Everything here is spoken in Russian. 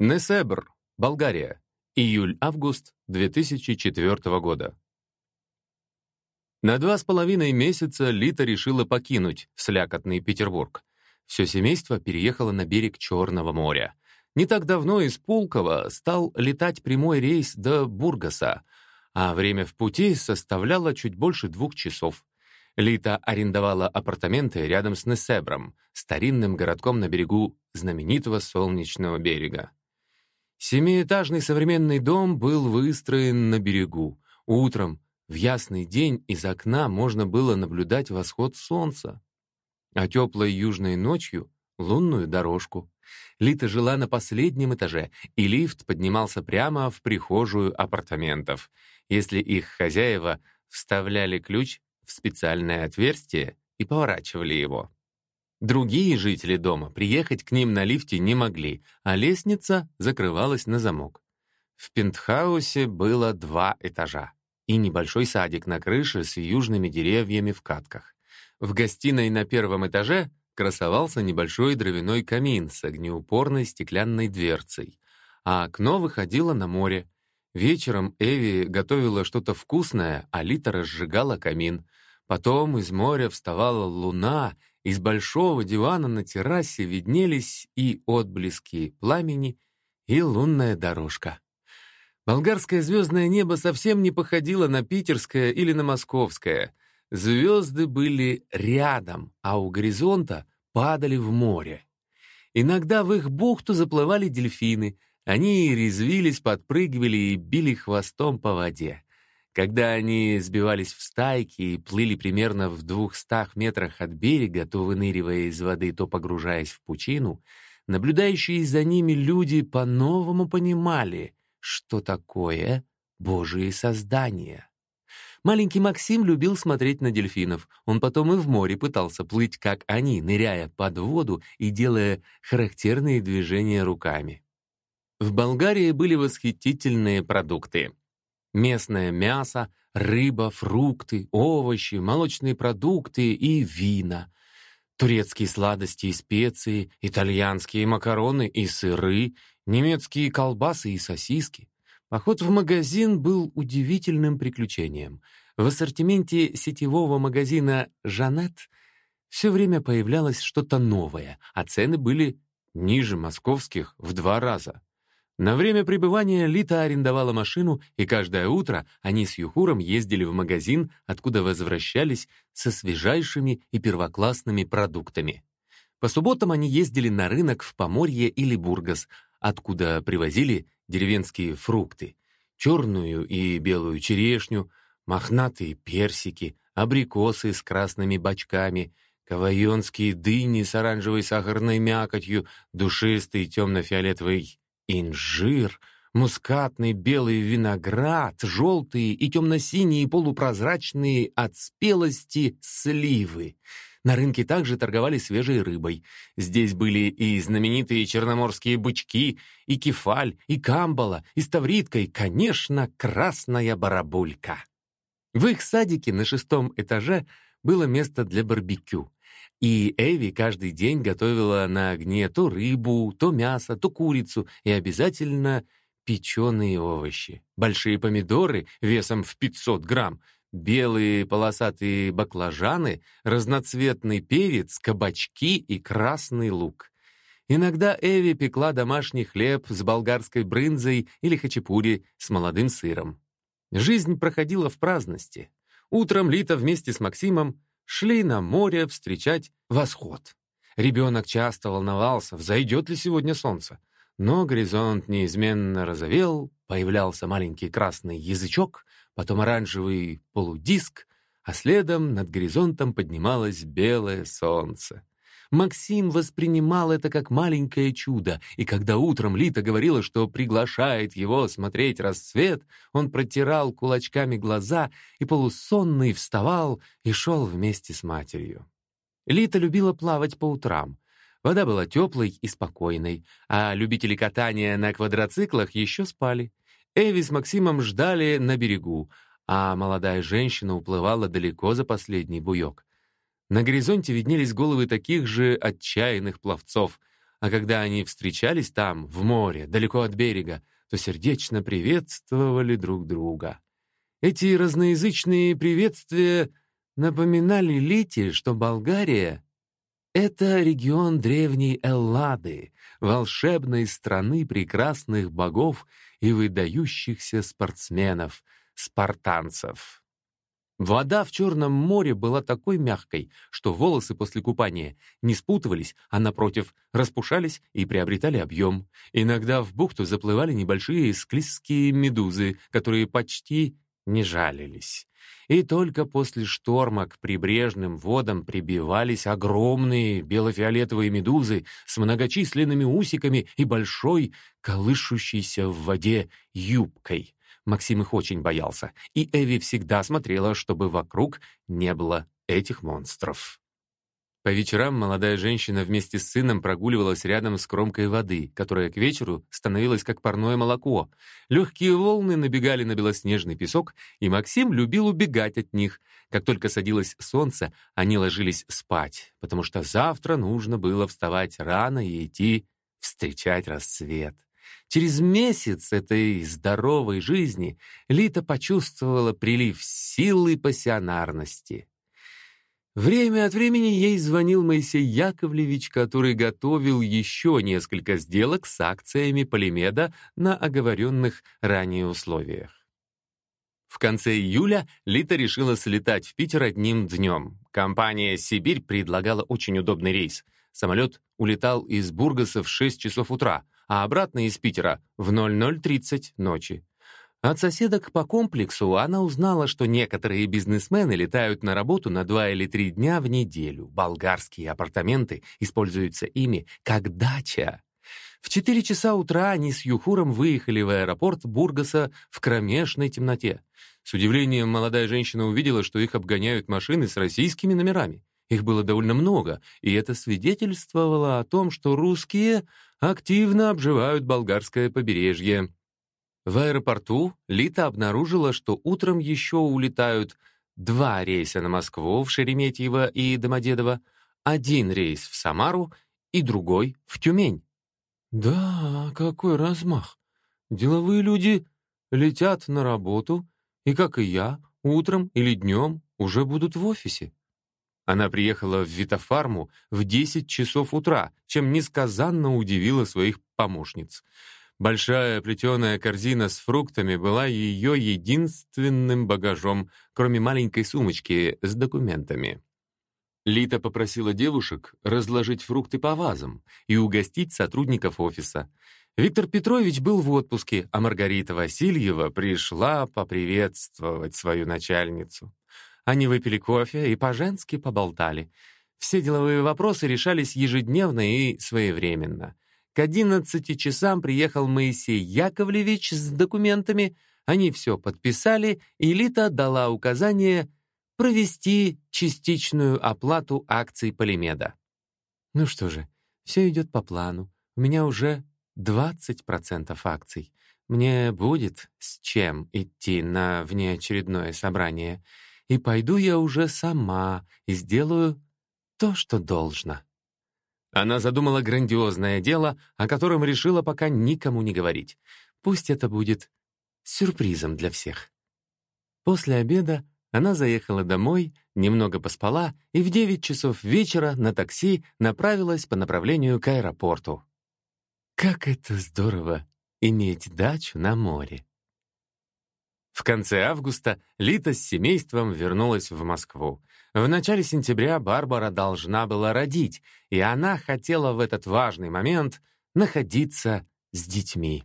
Несебр, Болгария. Июль-август 2004 года. На два с половиной месяца Лита решила покинуть слякотный Петербург. Все семейство переехало на берег Черного моря. Не так давно из Пулково стал летать прямой рейс до Бургаса, а время в пути составляло чуть больше двух часов. Лита арендовала апартаменты рядом с Несебром, старинным городком на берегу знаменитого Солнечного берега. Семиэтажный современный дом был выстроен на берегу. Утром, в ясный день, из окна можно было наблюдать восход солнца, а теплой южной ночью — лунную дорожку. Лита жила на последнем этаже, и лифт поднимался прямо в прихожую апартаментов. Если их хозяева вставляли ключ в специальное отверстие и поворачивали его. Другие жители дома приехать к ним на лифте не могли, а лестница закрывалась на замок. В пентхаусе было два этажа и небольшой садик на крыше с южными деревьями в катках. В гостиной на первом этаже красовался небольшой дровяной камин с огнеупорной стеклянной дверцей, а окно выходило на море. Вечером Эви готовила что-то вкусное, а Лита разжигала камин — Потом из моря вставала луна, из большого дивана на террасе виднелись и отблески пламени, и лунная дорожка. Болгарское звездное небо совсем не походило на питерское или на московское. Звезды были рядом, а у горизонта падали в море. Иногда в их бухту заплывали дельфины. Они резвились, подпрыгивали и били хвостом по воде. Когда они сбивались в стайки и плыли примерно в двухстах метрах от берега, то выныривая из воды, то погружаясь в пучину, наблюдающие за ними люди по-новому понимали, что такое Божие создание. Маленький Максим любил смотреть на дельфинов. Он потом и в море пытался плыть, как они, ныряя под воду и делая характерные движения руками. В Болгарии были восхитительные продукты. Местное мясо, рыба, фрукты, овощи, молочные продукты и вина. Турецкие сладости и специи, итальянские макароны и сыры, немецкие колбасы и сосиски. Поход в магазин был удивительным приключением. В ассортименте сетевого магазина «Жанет» все время появлялось что-то новое, а цены были ниже московских в два раза. На время пребывания Лита арендовала машину, и каждое утро они с Юхуром ездили в магазин, откуда возвращались со свежайшими и первоклассными продуктами. По субботам они ездили на рынок в Поморье или Бургас, откуда привозили деревенские фрукты, черную и белую черешню, мохнатые персики, абрикосы с красными бочками, кавайонские дыни с оранжевой сахарной мякотью, душистый темно-фиолетовый инжир, мускатный белый виноград, желтые и темно-синие полупрозрачные от спелости сливы. На рынке также торговали свежей рыбой. Здесь были и знаменитые черноморские бычки, и кефаль, и камбала, и ставритка, и, конечно, красная барабулька. В их садике на шестом этаже было место для барбекю. И Эви каждый день готовила на огне то рыбу, то мясо, то курицу и обязательно печеные овощи. Большие помидоры весом в 500 грамм, белые полосатые баклажаны, разноцветный перец, кабачки и красный лук. Иногда Эви пекла домашний хлеб с болгарской брынзой или хачапури с молодым сыром. Жизнь проходила в праздности. Утром Лита вместе с Максимом шли на море встречать восход. Ребенок часто волновался, взойдет ли сегодня солнце. Но горизонт неизменно розовел, появлялся маленький красный язычок, потом оранжевый полудиск, а следом над горизонтом поднималось белое солнце. Максим воспринимал это как маленькое чудо, и когда утром Лита говорила, что приглашает его смотреть рассвет, он протирал кулачками глаза и полусонный вставал и шел вместе с матерью. Лита любила плавать по утрам. Вода была теплой и спокойной, а любители катания на квадроциклах еще спали. Эви с Максимом ждали на берегу, а молодая женщина уплывала далеко за последний буек. На горизонте виднелись головы таких же отчаянных пловцов. а когда они встречались там, в море, далеко от берега, то сердечно приветствовали друг друга. Эти разноязычные приветствия напоминали Лите, что Болгария — это регион древней Эллады, волшебной страны прекрасных богов и выдающихся спортсменов, спартанцев. Вода в Черном море была такой мягкой, что волосы после купания не спутывались, а, напротив, распушались и приобретали объем. Иногда в бухту заплывали небольшие склизкие медузы, которые почти не жалились. И только после шторма к прибрежным водам прибивались огромные бело-фиолетовые медузы с многочисленными усиками и большой, колышущейся в воде юбкой. Максим их очень боялся, и Эви всегда смотрела, чтобы вокруг не было этих монстров. По вечерам молодая женщина вместе с сыном прогуливалась рядом с кромкой воды, которая к вечеру становилась как парное молоко. Легкие волны набегали на белоснежный песок, и Максим любил убегать от них. Как только садилось солнце, они ложились спать, потому что завтра нужно было вставать рано и идти встречать рассвет. Через месяц этой здоровой жизни Лита почувствовала прилив силы и пассионарности. Время от времени ей звонил Моисей Яковлевич, который готовил еще несколько сделок с акциями Полимеда на оговоренных ранее условиях. В конце июля Лита решила слетать в Питер одним днем. Компания «Сибирь» предлагала очень удобный рейс. Самолет улетал из Бургаса в 6 часов утра, а обратно из Питера в 00.30 ночи. От соседок по комплексу она узнала, что некоторые бизнесмены летают на работу на два или три дня в неделю. Болгарские апартаменты используются ими как дача. В четыре часа утра они с Юхуром выехали в аэропорт Бургаса в кромешной темноте. С удивлением молодая женщина увидела, что их обгоняют машины с российскими номерами. Их было довольно много, и это свидетельствовало о том, что русские активно обживают болгарское побережье. В аэропорту Лита обнаружила, что утром еще улетают два рейса на Москву в Шереметьево и Домодедово, один рейс в Самару и другой в Тюмень. Да, какой размах! Деловые люди летят на работу, и, как и я, утром или днем уже будут в офисе. Она приехала в Витофарму в 10 часов утра, чем несказанно удивила своих помощниц. Большая плетеная корзина с фруктами была ее единственным багажом, кроме маленькой сумочки с документами. Лита попросила девушек разложить фрукты по вазам и угостить сотрудников офиса. Виктор Петрович был в отпуске, а Маргарита Васильева пришла поприветствовать свою начальницу. Они выпили кофе и по-женски поболтали. Все деловые вопросы решались ежедневно и своевременно. К одиннадцати часам приехал Моисей Яковлевич с документами, они все подписали, и Лита дала указание провести частичную оплату акций Полимеда. Ну что же, все идет по плану. У меня уже 20% акций. Мне будет с чем идти на внеочередное собрание — и пойду я уже сама и сделаю то, что должно». Она задумала грандиозное дело, о котором решила пока никому не говорить. Пусть это будет сюрпризом для всех. После обеда она заехала домой, немного поспала и в 9 часов вечера на такси направилась по направлению к аэропорту. Как это здорово иметь дачу на море! В конце августа Лита с семейством вернулась в Москву. В начале сентября Барбара должна была родить, и она хотела в этот важный момент находиться с детьми.